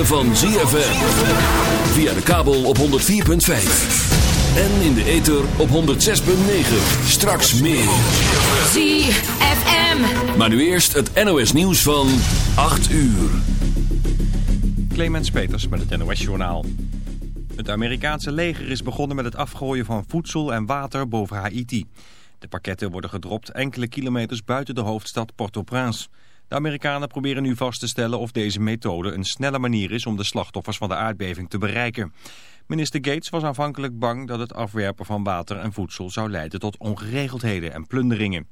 ritme van ZFM. Via de kabel op 104.5. En in de ether op 106.9. Straks meer. ZFM. Maar nu eerst het NOS nieuws van 8 uur. Clemens Peters met het NOS Journaal. Het Amerikaanse leger is begonnen met het afgooien van voedsel en water boven Haiti. De pakketten worden gedropt enkele kilometers buiten de hoofdstad Port-au-Prince. De Amerikanen proberen nu vast te stellen of deze methode een snelle manier is om de slachtoffers van de aardbeving te bereiken. Minister Gates was aanvankelijk bang dat het afwerpen van water en voedsel zou leiden tot ongeregeldheden en plunderingen.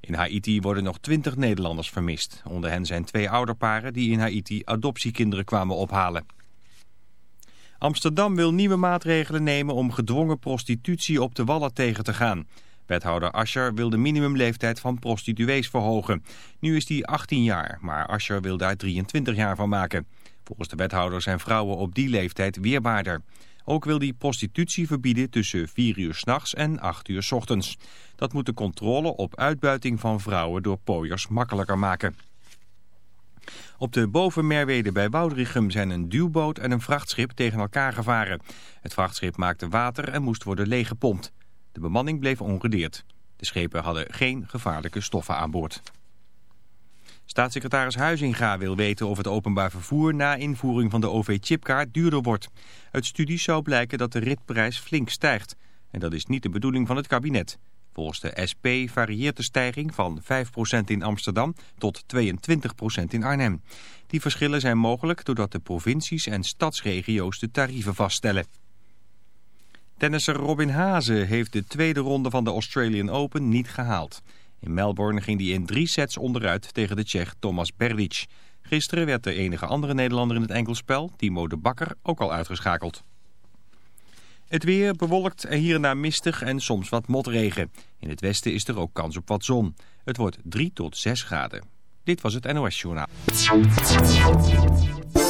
In Haiti worden nog twintig Nederlanders vermist. Onder hen zijn twee ouderparen die in Haiti adoptiekinderen kwamen ophalen. Amsterdam wil nieuwe maatregelen nemen om gedwongen prostitutie op de Wallen tegen te gaan. Wethouder Ascher wil de minimumleeftijd van prostituees verhogen. Nu is die 18 jaar, maar Ascher wil daar 23 jaar van maken. Volgens de wethouder zijn vrouwen op die leeftijd weerbaarder. Ook wil hij prostitutie verbieden tussen 4 uur s'nachts en 8 uur s ochtends. Dat moet de controle op uitbuiting van vrouwen door pooiers makkelijker maken. Op de Bovenmerwede bij Woudrichem zijn een duwboot en een vrachtschip tegen elkaar gevaren. Het vrachtschip maakte water en moest worden leeggepompt. De bemanning bleef ongedeerd. De schepen hadden geen gevaarlijke stoffen aan boord. Staatssecretaris Huizinga wil weten of het openbaar vervoer na invoering van de OV-chipkaart duurder wordt. Uit studies zou blijken dat de ritprijs flink stijgt. En dat is niet de bedoeling van het kabinet. Volgens de SP varieert de stijging van 5% in Amsterdam tot 22% in Arnhem. Die verschillen zijn mogelijk doordat de provincies en stadsregio's de tarieven vaststellen. Tennisser Robin Haase heeft de tweede ronde van de Australian Open niet gehaald. In Melbourne ging hij in drie sets onderuit tegen de Tsjech Thomas Berdic. Gisteren werd de enige andere Nederlander in het enkelspel, Timo de Bakker, ook al uitgeschakeld. Het weer bewolkt en hier en daar mistig en soms wat motregen. In het westen is er ook kans op wat zon. Het wordt 3 tot 6 graden. Dit was het NOS Journaal.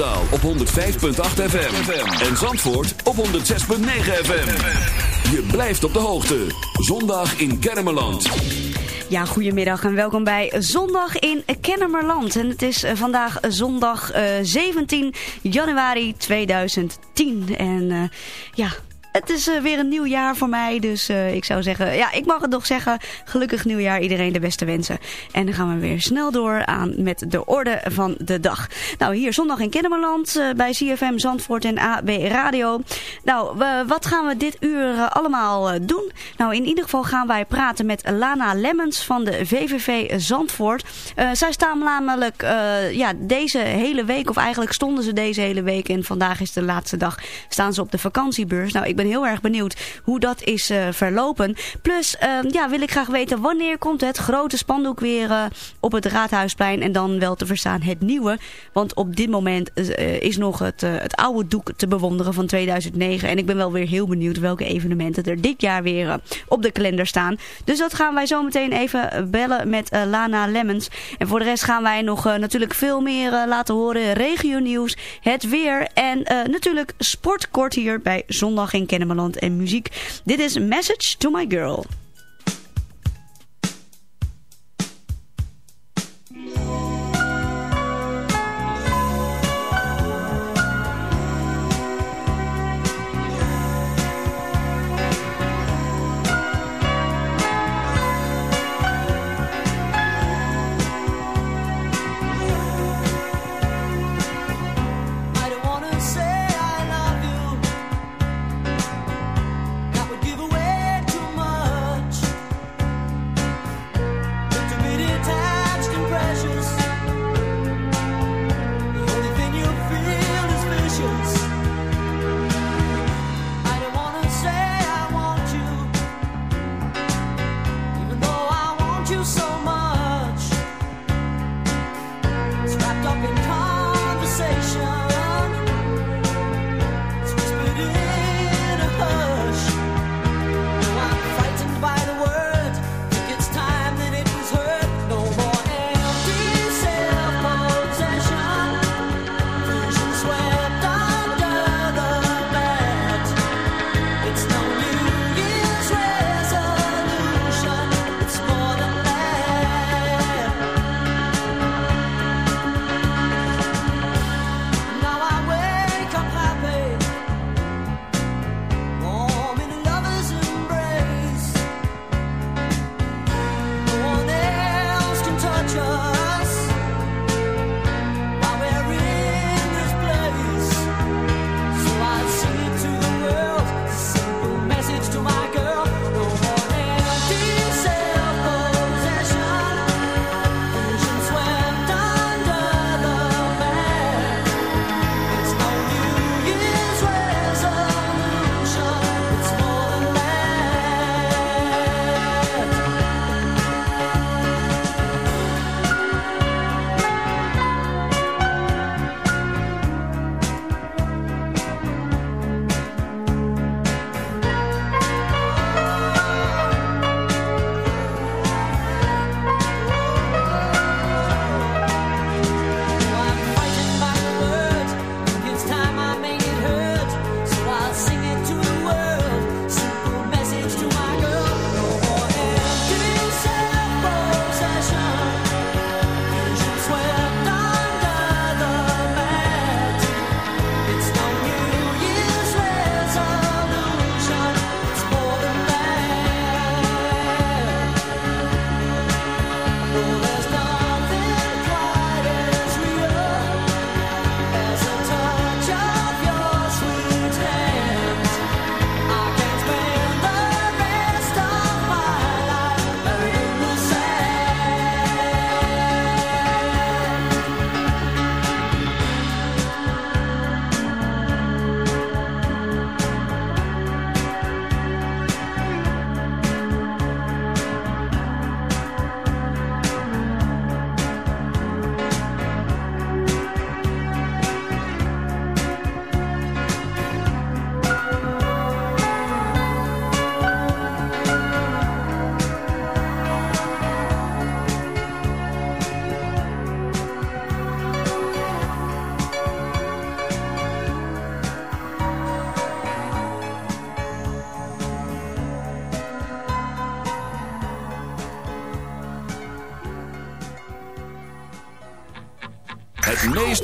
Op 105.8 FM. En Zandvoort op 106.9 FM. Je blijft op de hoogte. Zondag in Kennemerland. Ja, goedemiddag en welkom bij Zondag in Kennemerland. En het is eh, vandaag zondag uh, 17 januari 2010. En ja, het is uh, weer een nieuw jaar voor mij, dus uh, ik zou zeggen, ja, ik mag het nog zeggen, gelukkig nieuwjaar, iedereen de beste wensen. En dan gaan we weer snel door aan met de orde van de dag. Nou, hier zondag in Kennemerland, uh, bij CFM Zandvoort en AB Radio. Nou, wat gaan we dit uur allemaal doen? Nou, in ieder geval gaan wij praten met Lana Lemmens van de VVV Zandvoort. zij staan namelijk, ja, deze hele week, of eigenlijk stonden ze deze hele week, en vandaag is de laatste dag, staan ze op de vakantiebeurs. Nou, ik ben heel erg benieuwd hoe dat is uh, verlopen. Plus, uh, ja, wil ik graag weten wanneer komt het grote spandoek weer uh, op het Raadhuisplein. En dan wel te verstaan het nieuwe. Want op dit moment is nog het, het oude doek te bewonderen van 2009. En ik ben wel weer heel benieuwd welke evenementen er dit jaar weer op de kalender staan. Dus dat gaan wij zo meteen even bellen met Lana Lemmens. En voor de rest gaan wij nog natuurlijk veel meer laten horen. Regio nieuws, het weer en natuurlijk sportkort hier bij Zondag in Kennemerland en muziek. Dit is Message to My Girl.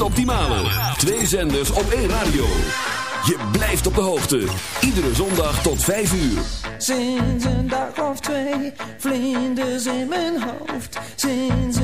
Optimale. Twee zenders op één radio. Je blijft op de hoogte. Iedere zondag tot 5 uur. Sinds een dag of twee, vlinders in mijn hoofd. Sinds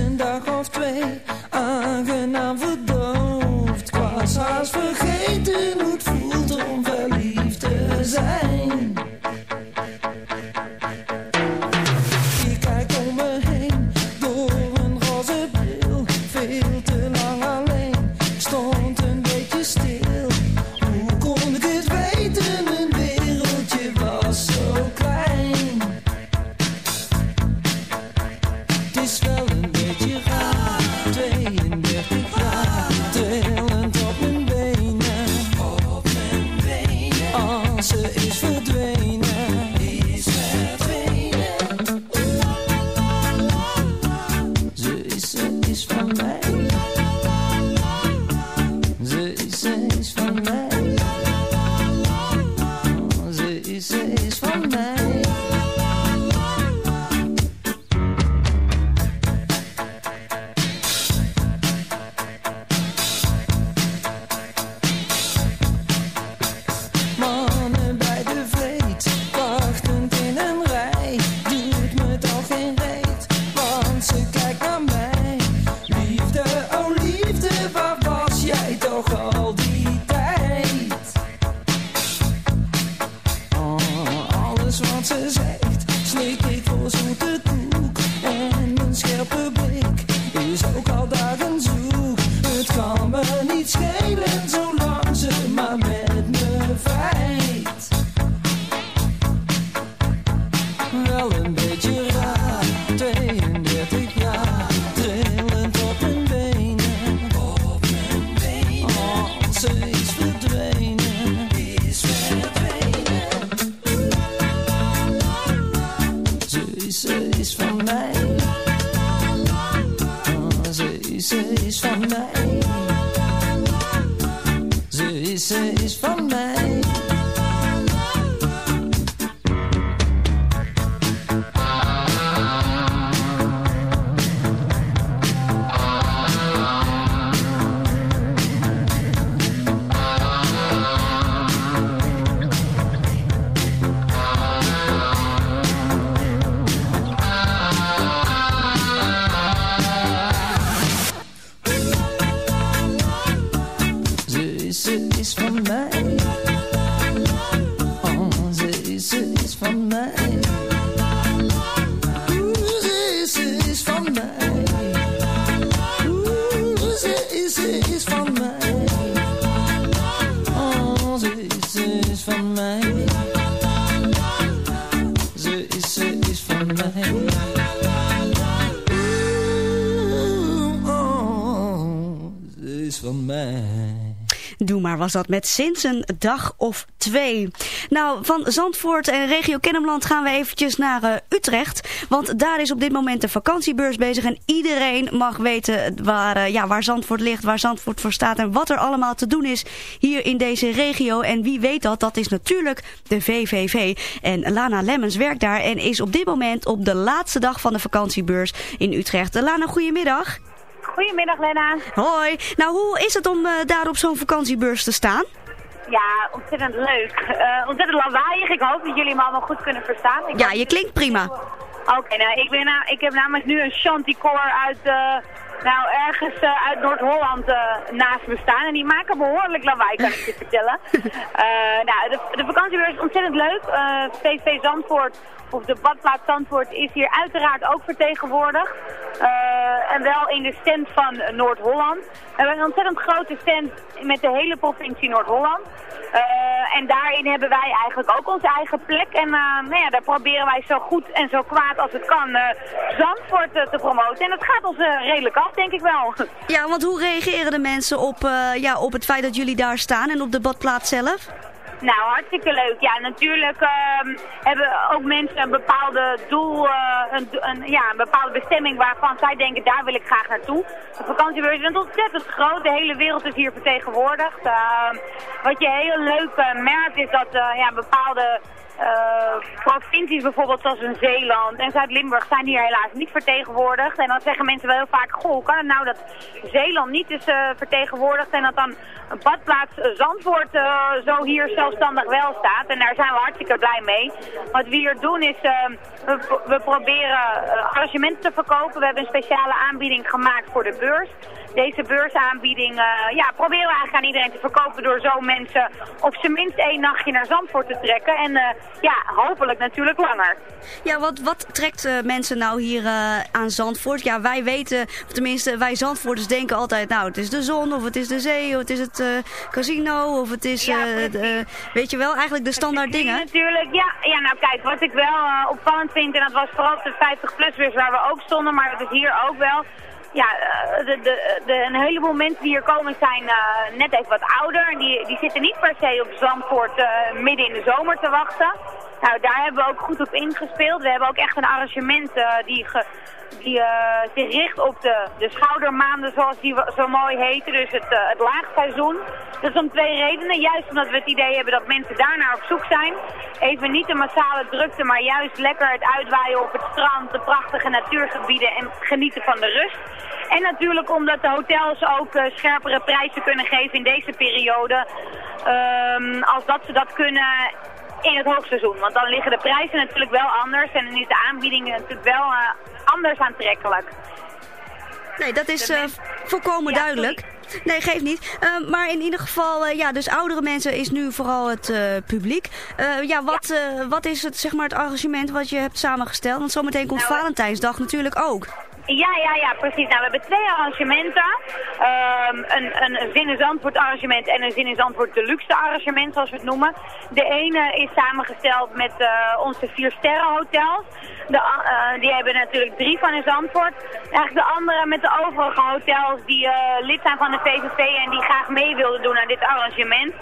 is, van mij. Oh, ze is, ze is van mij. Ze is, ze is van mij. Was dat met sinds een dag of twee. Nou, van Zandvoort en regio Kennemerland gaan we eventjes naar eh, Utrecht. Want daar is op dit moment de vakantiebeurs bezig. En iedereen mag weten waar, eh, ja, waar Zandvoort ligt, waar Zandvoort voor staat. En wat er allemaal te doen is hier in deze regio. En wie weet dat, dat is natuurlijk de VVV. En Lana Lemmens werkt daar en is op dit moment op de laatste dag van de vakantiebeurs in Utrecht. Lana, goedemiddag. Goedemiddag Lena. Hoi. Nou, hoe is het om eh, daar op zo'n vakantiebeurs te staan? Ja, ontzettend leuk. Eh, ontzettend lawaaiig. Ik hoop dat jullie me allemaal goed kunnen verstaan. Ik Ja, je klinkt prima. Oké, nou, ik, ben, nou, ik heb namelijk nu een chanticore uit, eh, nou, ergens uit Noord-Holland naast me staan. En die maken behoorlijk lawaai, kan ik je vertellen. Nou, de, de vakantiebeurs is ontzettend leuk. VV Zandvoort, of de badplaats Zandvoort, is hier uiteraard ook vertegenwoordigd. Eh, en wel in de stand van Noord-Holland. We hebben een ontzettend grote stand met de hele provincie Noord-Holland. Eh, en daarin hebben wij eigenlijk ook onze eigen plek. En eh, nou ja, daar proberen wij zo goed en zo kwaad als het kan Zandvoort te promoten. En dat gaat ons redelijk af, denk ik wel. Ja, want hoe reageren de mensen op, ja, op het feit dat jullie daar staan en op de badplaats zelf? Nou, hartstikke leuk. Ja, natuurlijk ehm, hebben ook mensen een bepaalde doel, eh, een, een, ja, een bepaalde bestemming waarvan zij denken, daar wil ik graag naartoe. De vakantiebeurs is ontzettend groot. De hele wereld is hier vertegenwoordigd. Ehm, wat je heel leuk eh, merkt is dat eh, ja, bepaalde provincies bijvoorbeeld zoals Zeeland en Zuid-Limburg zijn hier helaas niet vertegenwoordigd. En dan zeggen mensen wel heel vaak, goh, hoe kan het nou dat Zeeland niet is eh, vertegenwoordigd en dat dan een badplaats eh, Zandvoort eh, zo hier zelfstandig wel staat. En daar zijn we hartstikke blij mee. Wat we hier doen is, eh, we, we proberen eh, arrangementen te verkopen. We hebben een speciale aanbieding gemaakt voor de beurs. Deze beursaanbieding eh, ja, proberen we eigenlijk aan iedereen te verkopen door zo mensen op zijn minst één nachtje naar Zandvoort te trekken. En eh, ja, hopelijk natuurlijk langer. Ja, wat, wat trekt eh, mensen nou hier aan Zandvoort? Ja, wij weten, of tenminste wij Zandvoorters denken altijd, nou het is de zon, of het is de zee, of het is het casino, of het is, Ja, weet je wel, eigenlijk de standaard dingen. Natuurlijk, ja. Ja, nou kijk, wat ik wel opvallend vind, en dat was vooral op de 50-plus waar we ook stonden, maar dat is hier ook wel. Ja, eh, de, de, de, een heleboel mensen die hier komen zijn eh, net even wat ouder. Die, die zitten niet per se op Zandvoort eh, midden in de zomer te wachten. Nou, daar hebben we ook goed op ingespeeld. We hebben ook echt een arrangement eh, die, die eh, zich richt op de, de schoudermaanden, zoals die zo mooi heten. Dus het, eh, het laagseizoen. Dat is om twee redenen. Juist omdat we het idee hebben dat mensen daarnaar op zoek zijn. Even niet de massale drukte, maar juist lekker het uitwaaien op het strand, de prachtige natuurgebieden en genieten van de rust. En natuurlijk omdat de hotels ook scherpere prijzen kunnen geven in deze periode. ehm, als dat ze dat kunnen in het hoogseizoen. Want dan liggen de prijzen natuurlijk wel anders en dan is de aanbieding natuurlijk wel eh, anders aantrekkelijk. Nee, dat is mens- volkomen Ja, duidelijk. Nee, geeft niet. Eh, maar in ieder geval, ja, dus oudere mensen is nu vooral het publiek. Ja, wat, wat is het, zeg maar, het arrangement wat je hebt samengesteld? Want zometeen komt Nou, Valentijnsdag natuurlijk ook. Ja, ja, ja, precies. Nou, we hebben twee arrangementen. Ehm, een, een, Zin in Zandvoort arrangement en een Zin in Zandvoort deluxe arrangement, zoals we het noemen. De ene is samengesteld met eh, onze vier sterren hotels. De, eh, die hebben natuurlijk drie van in Zandvoort. Eigenlijk de andere met de overige hotels die eh, lid zijn van de VVV en die graag mee wilden doen aan dit arrangement.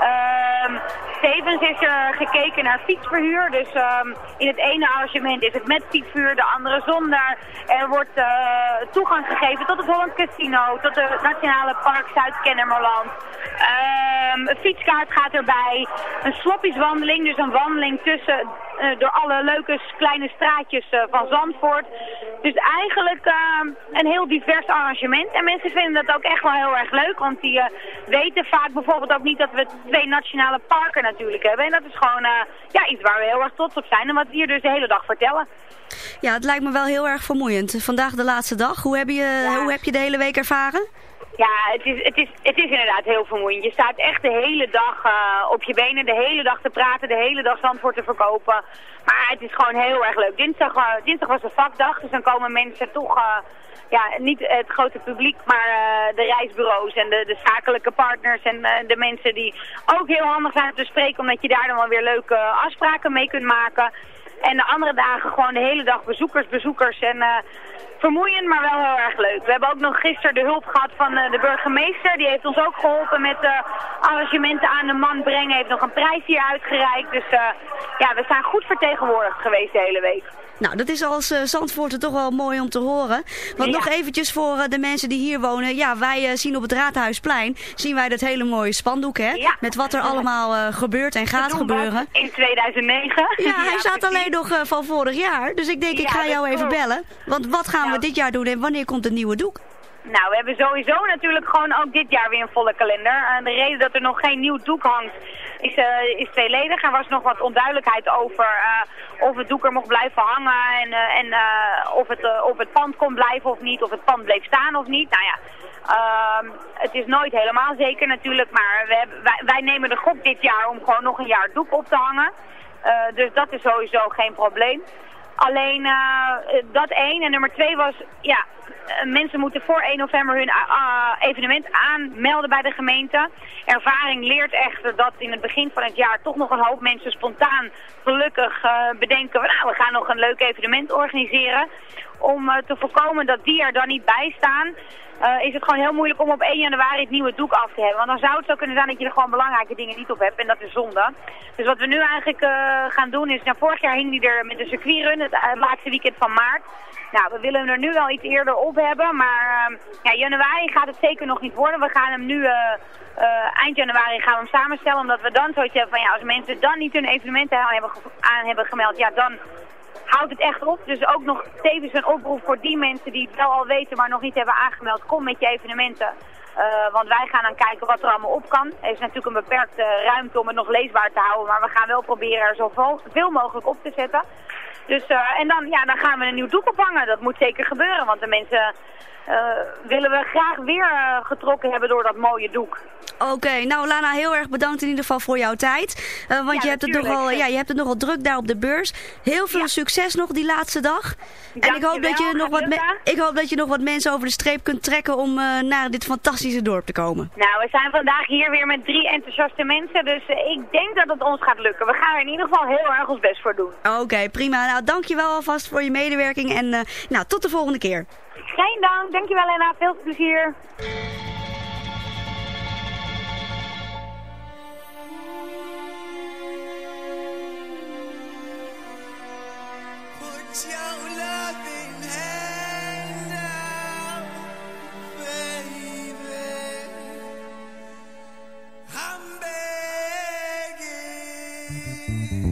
Ehm, tevens is er gekeken naar fietsverhuur. Dus ehm, in het ene arrangement is het met fietsverhuur, de andere zonder. Er wordt eh, toegang gegeven tot het Holland Casino, tot het Nationale Park Zuid-Kennemerland. Ehm, een fietskaart gaat erbij. Een sloppieswandeling, dus een wandeling tussen, eh, door alle leuke kleine straatjes eh, van Zandvoort. Dus eigenlijk ehm, een heel divers arrangement. En mensen vinden dat ook echt wel heel erg leuk, want die weten vaak bijvoorbeeld ook niet dat we twee nationale parken natuurlijk hebben. En dat is gewoon ja, iets waar we heel erg trots op zijn en wat we hier dus de hele dag vertellen. Ja, het lijkt me wel heel erg vermoeiend. Vandaag de laatste dag. Hoe heb je, Ja. hoe heb je de hele week ervaren? Ja, het is, het, is, het is inderdaad heel vermoeiend. Je staat echt de hele dag eh, op je benen, de hele dag te praten, de hele dag Zandvoort te verkopen. Maar het is gewoon heel erg leuk. Dinsdag, eh, dinsdag was een vakdag, dus dan komen mensen toch, eh, ja, niet het grote publiek, maar de reisbureaus en de, de zakelijke partners en de mensen die ook heel handig zijn om te spreken, omdat je daar dan wel weer leuke afspraken mee kunt maken. En de andere dagen gewoon de hele dag bezoekers, bezoekers en eh, vermoeiend, maar wel heel erg leuk. We hebben ook nog gisteren de hulp gehad van eh, de burgemeester. Die heeft ons ook geholpen met eh, arrangementen aan de man brengen. Heeft nog een prijs hier uitgereikt. Dus ja, we zijn goed vertegenwoordigd geweest de hele week. Nou, dat is als eh Zandvoorter toch wel mooi om te horen. Want Ja. nog eventjes voor eh, de mensen die hier wonen. Ja, wij eh, zien op het Raadhuisplein, zien wij dat hele mooie spandoek, hè? Ja. Met wat er allemaal gebeurt en gaat gebeuren. In 2009. Ja, hij staat alleen nog van vorig jaar. Dus ik denk, ik ga jou even bellen. Want wat gaan we Nou. dit jaar doen en wanneer komt het nieuwe doek? Nou, we hebben sowieso natuurlijk gewoon ook dit jaar weer een volle kalender. En de reden dat er nog geen nieuw doek hangt is, eh, is tweeledig. Er was nog wat onduidelijkheid over of het doek er mocht blijven hangen en, eh, en eh, of, het, eh, het pand kon blijven of niet, of het pand bleef staan of niet. Nou ja, ehm, het is nooit helemaal zeker natuurlijk, maar we hebben, wij, nemen de gok dit jaar om gewoon nog een jaar doek op te hangen. Dus dat is sowieso geen probleem. Alleen eh, dat één. En nummer twee was, ja, eh, mensen moeten voor 1 november hun eh, evenement aanmelden bij de gemeente. Ervaring leert echter dat in het begin van het jaar toch nog een hoop mensen spontaan gelukkig eh, bedenken, van, nou, we gaan nog een leuk evenement organiseren. Om eh, te voorkomen dat die er dan niet bij staan, eh, is het gewoon heel moeilijk om op 1 januari het nieuwe doek af te hebben. Want dan zou het zo kunnen zijn dat je er gewoon belangrijke dingen niet op hebt en dat is zonde. Dus wat we nu eigenlijk eh, gaan doen is, nou, vorig jaar hing die er met de circuitrun, het, laatste weekend van maart. Nou, we willen hem er nu wel iets eerder op hebben, maar uh, ja, januari gaat het zeker nog niet worden. We gaan hem nu, eind januari gaan we hem samenstellen, omdat we dan zoiets hebben van ja, als mensen dan niet hun evenementen hebben, aan hebben gemeld, ja, dan houdt het echt op. Dus ook nog tevens een oproep voor die mensen die het wel al weten, maar nog niet hebben aangemeld. Kom met je evenementen. Uh, want wij gaan dan kijken wat er allemaal op kan. Er is natuurlijk een beperkte ruimte om het nog leesbaar te houden. Maar we gaan wel proberen er zoveel mogelijk op te zetten. Dus, uh, en dan, ja, dan gaan we een nieuw doek ophangen. Dat moet zeker gebeuren, want de mensen willen we graag weer uh, getrokken hebben door dat mooie doek. Oké, okay, nou Lana, heel erg bedankt in ieder geval voor jouw tijd. Uh, want ja, je, hebt het nogal, ja, je hebt het nogal druk daar op de beurs. Heel veel ja. succes nog die laatste dag. Dank en ik hoop, je dat je nog wat ik hoop dat je nog wat mensen over de streep kunt trekken om naar dit fantastische dorp te komen. Nou, we zijn vandaag hier weer met drie enthousiaste mensen. Dus ik denk dat het ons gaat lukken. We gaan er in ieder geval heel erg ons best voor doen. Oké, okay, prima. Nou, dankjewel alvast voor je medewerking. En nou, tot de volgende keer. Geen dank, dankjewel Lena, veel plezier. Begging.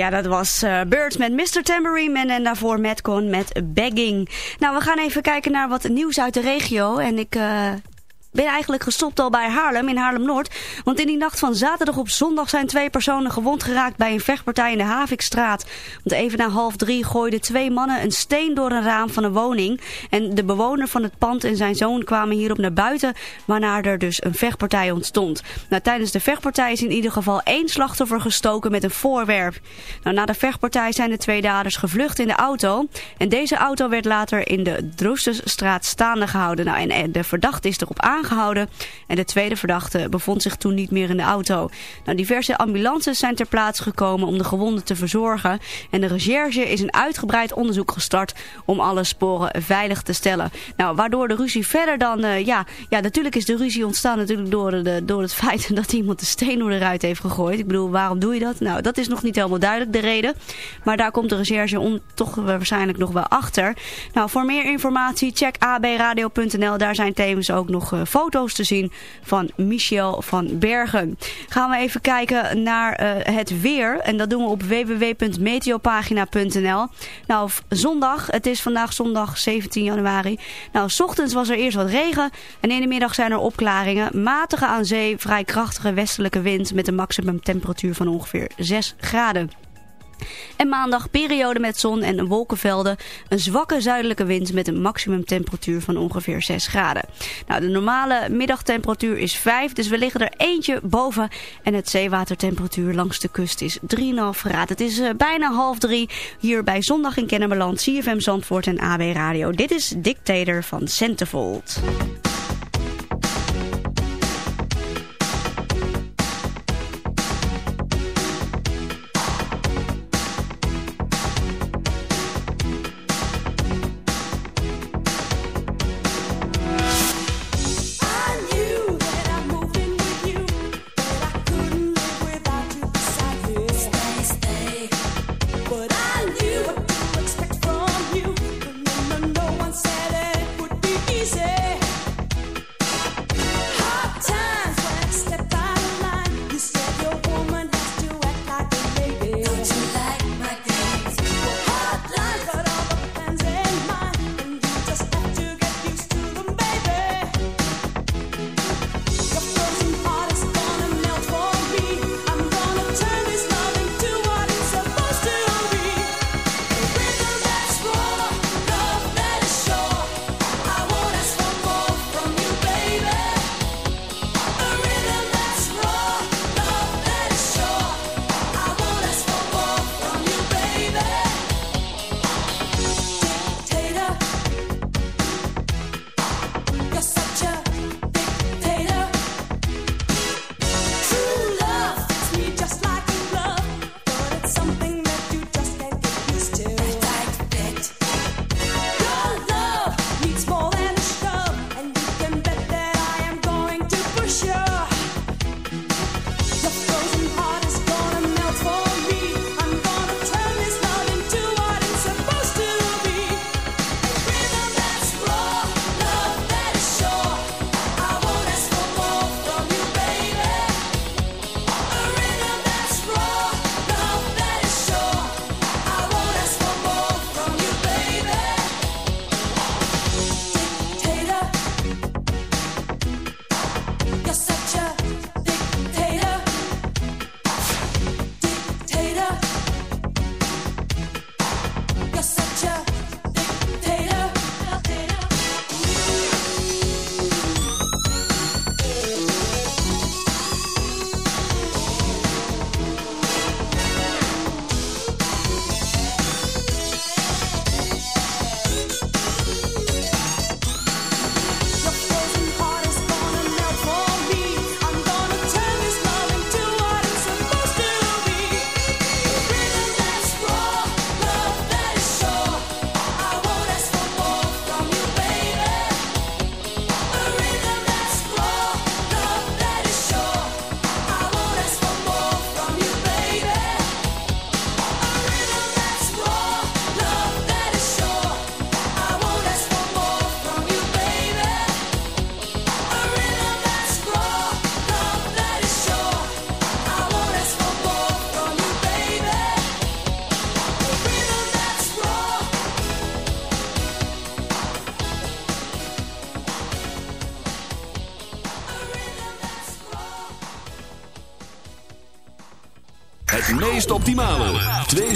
Ja, dat was uh, Birds met Mr. Tambourine Man en daarvoor Madcon met Begging. Nou, we gaan even kijken naar wat nieuws uit de regio. En ik uh, ben eigenlijk gestopt al bij Haarlem, in Haarlem-Noord. Want in die nacht van zaterdag op zondag zijn twee personen gewond geraakt bij een vechtpartij in de Havikstraat. Want even na half drie gooiden twee mannen een steen door een raam van een woning. En de bewoner van het pand en zijn zoon kwamen hierop naar buiten, waarna er dus een vechtpartij ontstond. Nou, tijdens de vechtpartij is in ieder geval één slachtoffer gestoken met een voorwerp. Nou, na de vechtpartij zijn de twee daders gevlucht in de auto. En deze auto werd later in de Droestesstraat staande gehouden. Nou, en de verdachte is erop aangekomen aangehouden. En de tweede verdachte bevond zich toen niet meer in de auto. Nou, diverse ambulances zijn ter plaatse gekomen om de gewonden te verzorgen. En de recherche is een uitgebreid onderzoek gestart om alle sporen veilig te stellen. Nou, waardoor de ruzie verder dan... Uh, ja, ja, natuurlijk is de ruzie ontstaan natuurlijk door, de, door het feit dat iemand de steen door de ruit heeft gegooid. Ik bedoel, waarom doe je dat? Nou, dat is nog niet helemaal duidelijk, de reden. Maar daar komt de recherche om, toch waarschijnlijk nog wel achter. Nou, voor meer informatie check abradio.nl. Daar zijn tevens ook nog uh, foto's te zien van Michel van Bergen. Gaan we even kijken naar uh, het weer. En dat doen we op www.meteopagina.nl. Nou, zondag. Het is vandaag zondag 17 januari. Nou, s ochtends was er eerst wat regen. En in de middag zijn er opklaringen. Matige aan zee, vrij krachtige westelijke wind met een maximumtemperatuur van ongeveer 6 graden. En maandag periode met zon en wolkenvelden. Een zwakke zuidelijke wind met een maximumtemperatuur van ongeveer 6 graden. Nou, de normale middagtemperatuur is 5, dus we liggen er eentje boven. En het zeewatertemperatuur langs de kust is 3,5 graden. Het is uh, bijna half drie hier bij Zondag in Kennemerland, CFM Zandvoort en AB Radio. Dit is Dictator van Centerfold.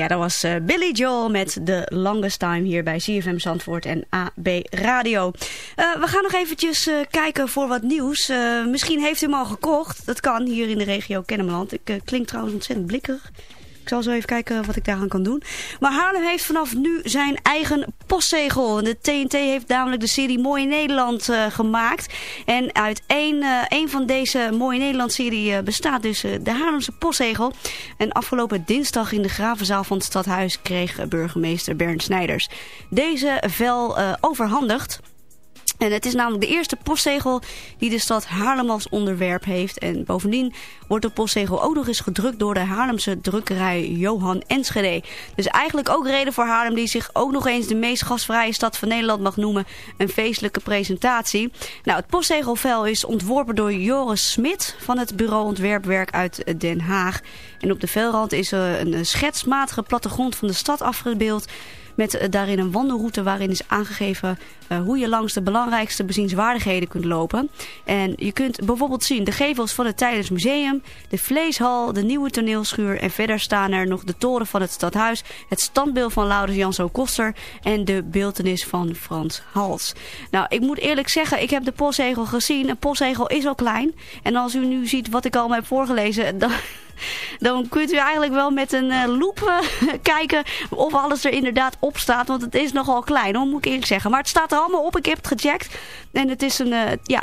Ja, dat was eh, Billy Joel met The Longest Time hier bij CFM Zandvoort en AB Radio. Eh, we gaan nog eventjes eh, kijken voor wat nieuws. Misschien heeft u hem al gekocht. Dat kan hier in de regio Kennemerland. Ik klink trouwens ontzettend blikkerig. Zal zo even kijken wat ik daaraan kan doen. Maar Haarlem heeft vanaf nu zijn eigen postzegel. De TNT heeft namelijk de serie Mooi Nederland eh, gemaakt. En uit één, één van deze Mooi Nederland serie eh, bestaat dus de Haarlemse postzegel. En afgelopen dinsdag in de Gravenzaal van het Stadhuis kreeg burgemeester Bernd Snijders deze vel overhandigd. En het is namelijk de eerste postzegel die de stad Haarlem als onderwerp heeft. En bovendien wordt de postzegel ook nog eens gedrukt door de Haarlemse drukkerij Johan Enschede. Dus eigenlijk ook reden voor Haarlem die zich ook nog eens de meest gastvrije stad van Nederland mag noemen. Een feestelijke presentatie. Nou, het postzegelvel is ontworpen door Joris Smit van het bureau Ontwerpwerk uit Den Haag. En op de velrand is een schetsmatige plattegrond van de stad afgebeeld Met eh, daarin een wandelroute waarin is aangegeven eh, hoe je langs de belangrijkste bezienswaardigheden kunt lopen. En je kunt bijvoorbeeld zien de gevels van het Tijdens Museum, de Vleeshal, de nieuwe toneelschuur. En verder staan er nog de toren van het stadhuis, het standbeeld van Laurens Janso Koster en de beeltenis van Frans Hals. Nou, ik moet eerlijk zeggen, ik heb de postzegel gezien. Een postzegel is al klein. En als u nu ziet wat ik allemaal heb voorgelezen, dan dan kunt u eigenlijk wel met een uh, loep uh, kijken of alles er inderdaad op staat. Want het is nogal klein, hoor, moet ik eerlijk zeggen. Maar het staat er allemaal op. Ik heb het gecheckt. En het is een, uh, ja,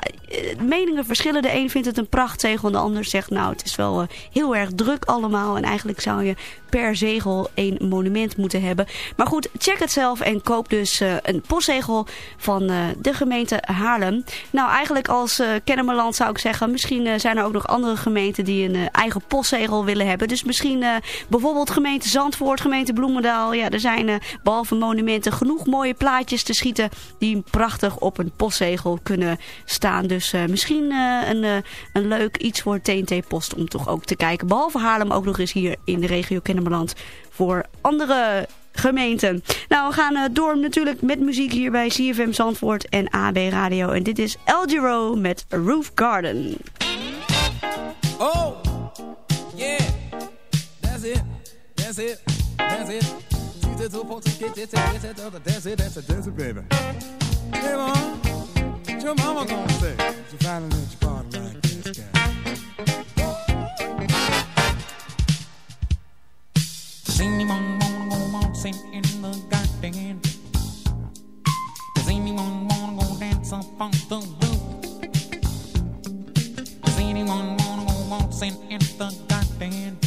meningen verschillen. De een vindt het een prachtzegel. En de ander zegt, nou, het is wel heel erg druk allemaal. En eigenlijk zou je per zegel een monument moeten hebben. Maar goed, check het zelf en koop dus een postzegel van de gemeente Haarlem. Nou, eigenlijk als Kennemerland zou ik zeggen, misschien zijn er ook nog andere gemeenten die een eigen postzegel willen hebben. Dus misschien uh, bijvoorbeeld gemeente Zandvoort, gemeente Bloemendaal. Ja, er zijn uh, behalve monumenten genoeg mooie plaatjes te schieten die prachtig op een postzegel kunnen staan. Dus uh, misschien een, een leuk iets voor TNT Post om toch ook te kijken. Behalve Haarlem ook nog eens hier in de regio Kennemerland voor andere gemeenten. Nou, we gaan door natuurlijk met muziek hier bij CFM Zandvoort en AB Radio. En dit is El Giro met Roof Garden. Oh! Yeah, that's it, that's it, that's it. That's it, that's it, that's it, baby. Hey, mom, what your mama gonna say? You finally let your party like this guy. Does anyone wanna go waltzing in the garden? Does anyone wanna go dance up on the roof? Does anyone wanna go waltzing in the garden?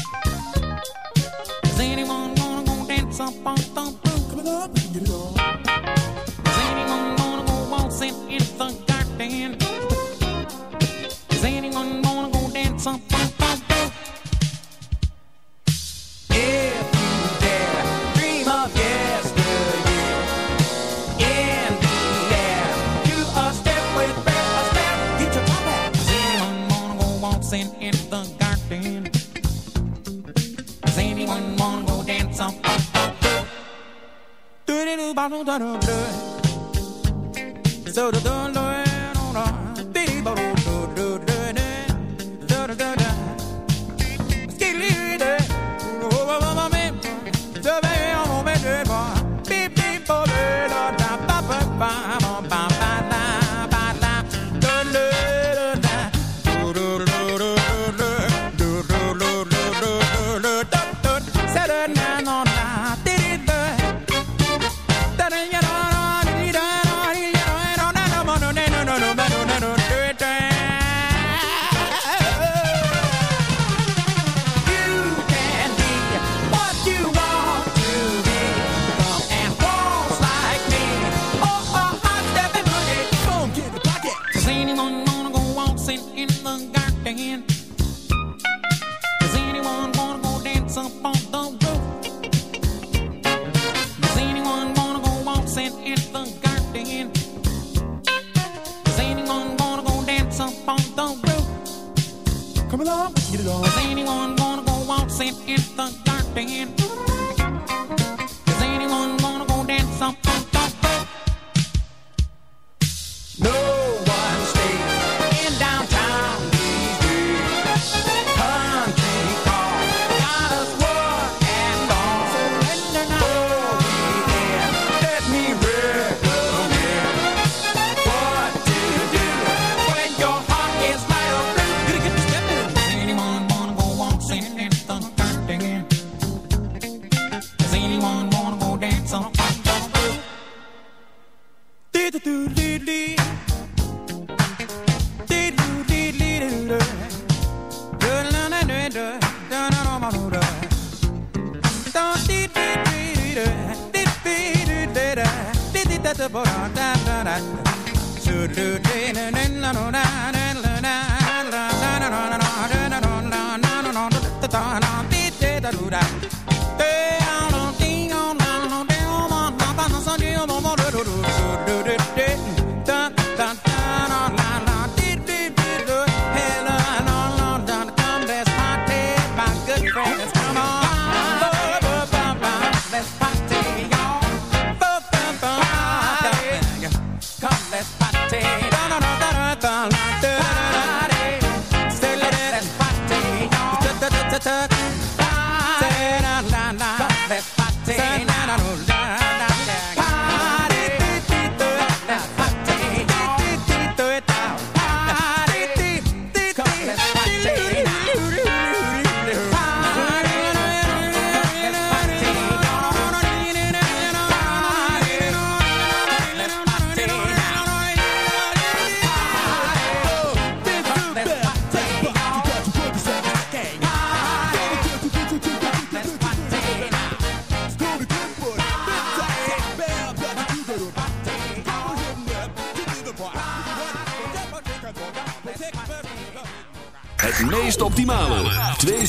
bottle down bleu. So the don't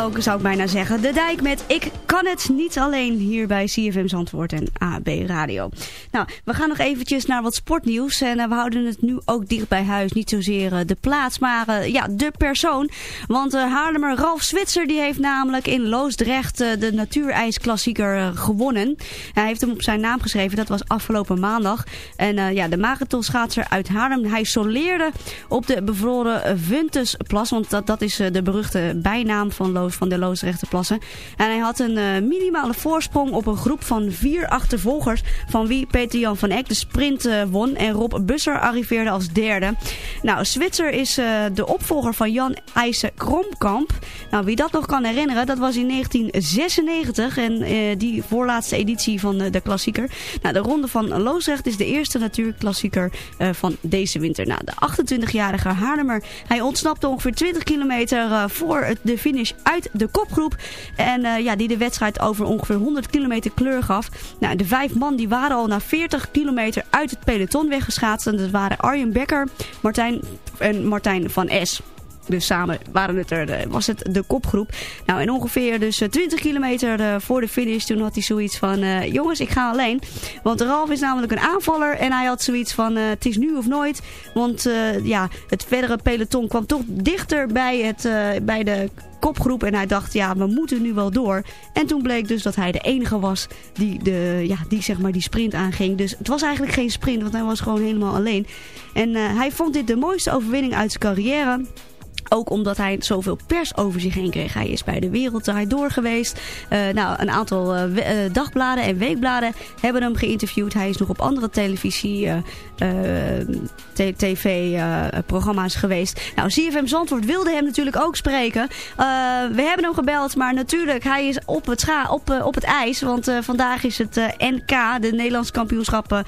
Wel zou ik bijna zeggen. De Dijk met Ik kan het niet alleen hier bij CFM Zandvoort en AB Radio. Nou, we gaan nog eventjes naar wat sportnieuws. En uh, we houden het nu ook dicht bij huis. Niet zozeer uh, de plaats, maar uh, ja, de persoon. Want Haarlemmer Ralf Switzer die heeft namelijk in Loosdrecht de natuurijsklassieker gewonnen. Hij heeft hem op zijn naam geschreven. Dat was afgelopen maandag. En ja, de marathonschaatser uit Haarlem. Hij soleerde op de bevroren Vuntusplas. Want dat, dat is de beruchte bijnaam van, Loos, van de Loosdrechte plassen. En hij had een uh, minimale voorsprong op een groep van vier achtervolgers. Van wie Peter-Jan van Eck de sprint uh, won. En Rob Busser arriveerde als derde. Nou, Zwitser is uh, de opvolger van Jan IJse Kromkamp. Nou, wie dat nog kan herinneren, dat was in 1996. En die voorlaatste editie van de klassieker. Nou, de ronde van Loosdrecht is de eerste natuurklassieker van deze winter. Nou, de 28-jarige Haarlemmer, hij ontsnapte ongeveer 20 kilometer voor de finish uit de kopgroep. En ja, die de wedstrijd over ongeveer 100 kilometer kleur gaf. Nou, de vijf man die waren al na 40 kilometer uit het peloton weggeschaatst. En dat waren Arjen Becker, Martijn en Martijn van S. Dus samen waren het er, was het de kopgroep. Nou, en ongeveer dus 20 kilometer voor de finish, toen had hij zoiets van... Jongens, ik ga alleen. Want Ralf is namelijk een aanvaller en hij had zoiets van... Het is nu of nooit. Want ja, het verdere peloton kwam toch dichter bij, het, bij de kopgroep. En hij dacht, ja, we moeten nu wel door. En toen bleek dus dat hij de enige was die, de, ja, die, zeg maar, die sprint aanging. Dus het was eigenlijk geen sprint, want hij was gewoon helemaal alleen. En hij vond dit de mooiste overwinning uit zijn carrière... Ook omdat hij zoveel pers over zich heen kreeg. Hij is bij de Wereldrijd door geweest. Uh, nou, een aantal uh, uh, dagbladen en weekbladen hebben hem geïnterviewd. Hij is nog op andere televisie, tv-programma's geweest. Nou, CFM Zandvoort wilde hem natuurlijk ook spreken. we hebben hem gebeld, maar natuurlijk, hij is op het, scha op, op het ijs. Want vandaag is het NK, de Nederlandse kampioenschappen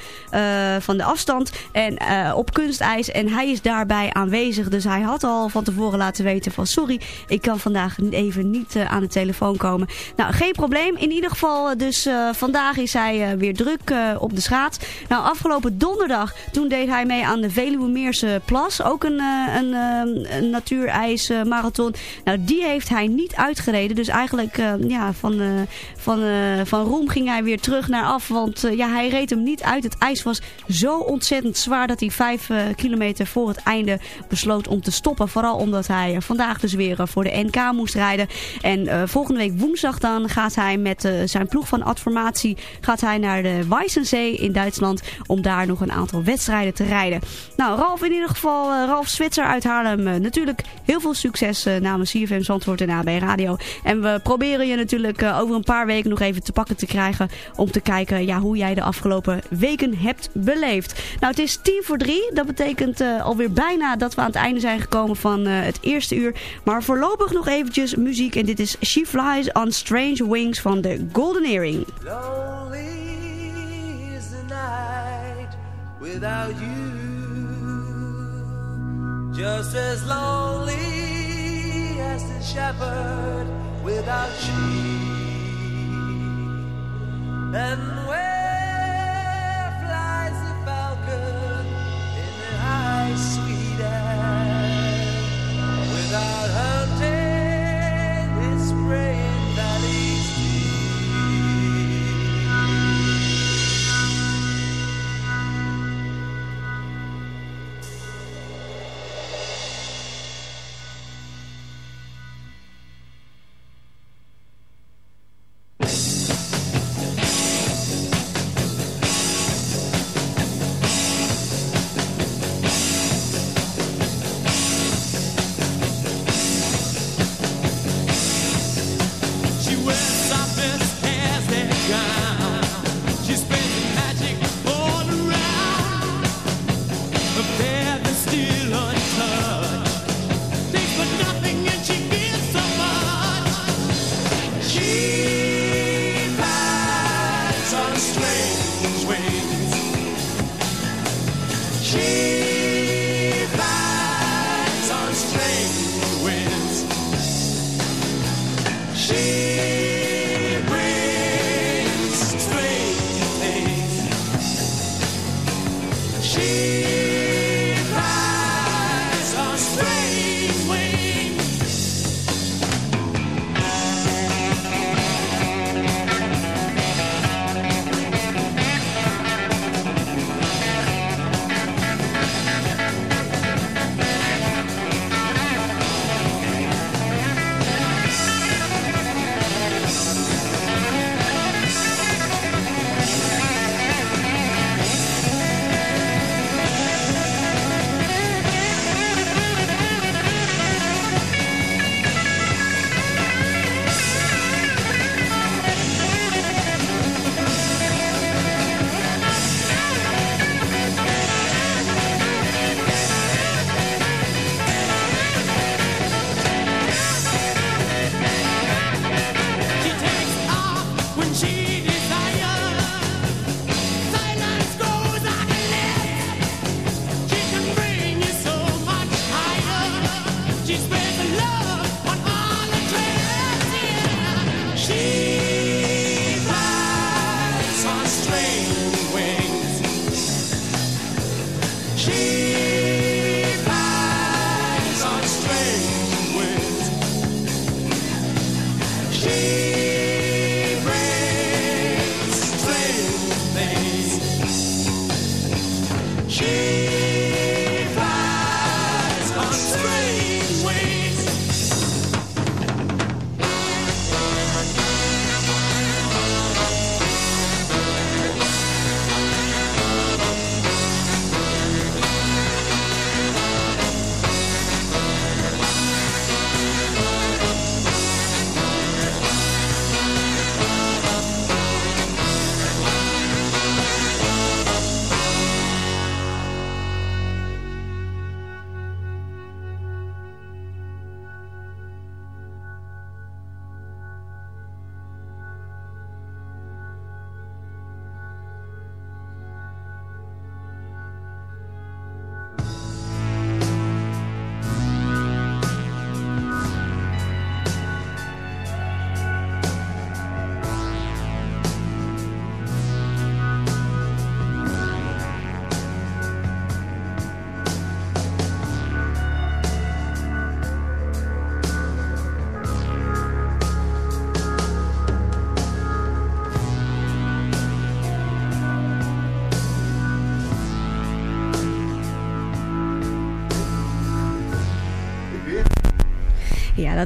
van de afstand. En op kunstijs. En hij is daarbij aanwezig. Dus hij had al van tevoren laten weten van sorry, ik kan vandaag even niet uh, aan de telefoon komen. Nou, geen probleem. In ieder geval, dus uh, vandaag is hij weer druk op de schaats. Nou, afgelopen donderdag, toen deed hij mee aan de Veluwemeerse Plas. Ook een, een, een natuurijsmarathon. nou, die heeft hij niet uitgereden. Dus eigenlijk, ja, van, van, van Roem ging hij weer terug naar af. Want ja, hij reed hem niet uit. Het ijs was zo ontzettend zwaar dat hij vijf kilometer voor het einde besloot om te stoppen. Vooral omdat hij vandaag dus weer voor de NK moest rijden. En volgende week woensdag dan gaat hij met zijn ploeg van Adformatie gaat hij naar de Weissensee in Duitsland om daar nog een aantal wedstrijden te rijden. Nou, Ralf in ieder geval, Ralf Switzer uit Haarlem, natuurlijk heel veel succes namens CFM Zandvoort en AB Radio. En we proberen je natuurlijk over een paar weken nog even te pakken te krijgen om te kijken ja, hoe jij de afgelopen weken hebt beleefd. Nou, het is tien voor drie. Dat betekent alweer bijna dat we aan het einde zijn gekomen van het eerste uur. Maar voorlopig nog eventjes muziek. En dit is She Flies on Strange Wings van de Golden Earring. Lonely is night without you. Just as lonely as the shepherd without sheep. Sweet She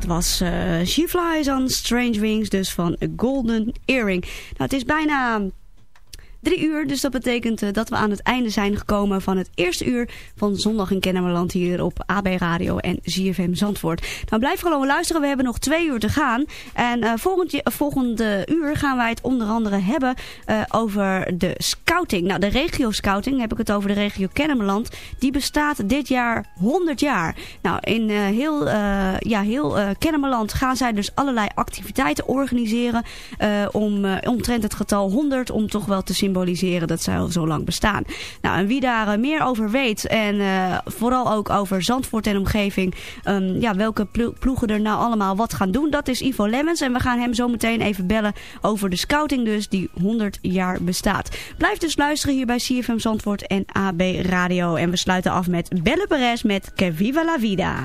dat was eh She Flies on Strange Wings, dus van Golden Earring. Nou, het is bijna drie uur, dus dat betekent eh, dat we aan het einde zijn gekomen van het eerste uur van Zondag in Kennemerland hier op AB Radio en ZFM Zandvoort. Nou, blijf gewoon luisteren, we hebben nog twee uur te gaan. En eh, volgend, volgende uur gaan wij het onder andere hebben eh, over de scouting. Nou, de regio scouting, heb ik het over de regio Kennemerland, die bestaat dit jaar 100 jaar. Nou, in heel, ja, heel Kennemerland gaan zij dus allerlei activiteiten organiseren om omtrent het getal 100 om toch wel te symboliseren dat zij al zo lang bestaan. Nou, en wie daar eh, meer over weet en eh, vooral ook over Zandvoort en omgeving, ehm, ja, welke plo- ploegen er nou allemaal wat gaan doen, dat is Ivo Lemmens. En we gaan hem zo meteen even bellen over de scouting dus, die 100 jaar bestaat. Blijf dus luisteren hier bij CFM Zandvoort en AB Radio. En we sluiten af met Belle Perez met Que Viva la Vida.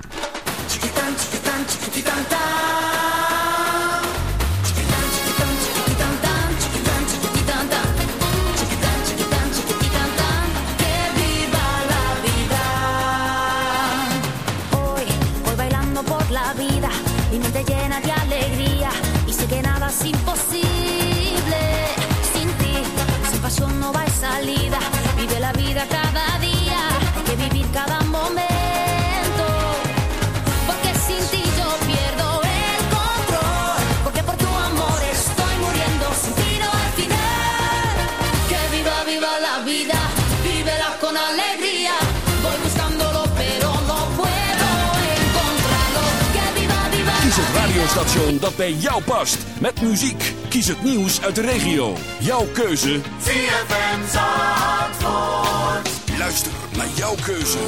Radiostation dat bij jou past. Met muziek. Kies het nieuws uit de regio. Jouw keuze. ZFM Zandvoort. Luister naar jouw keuze.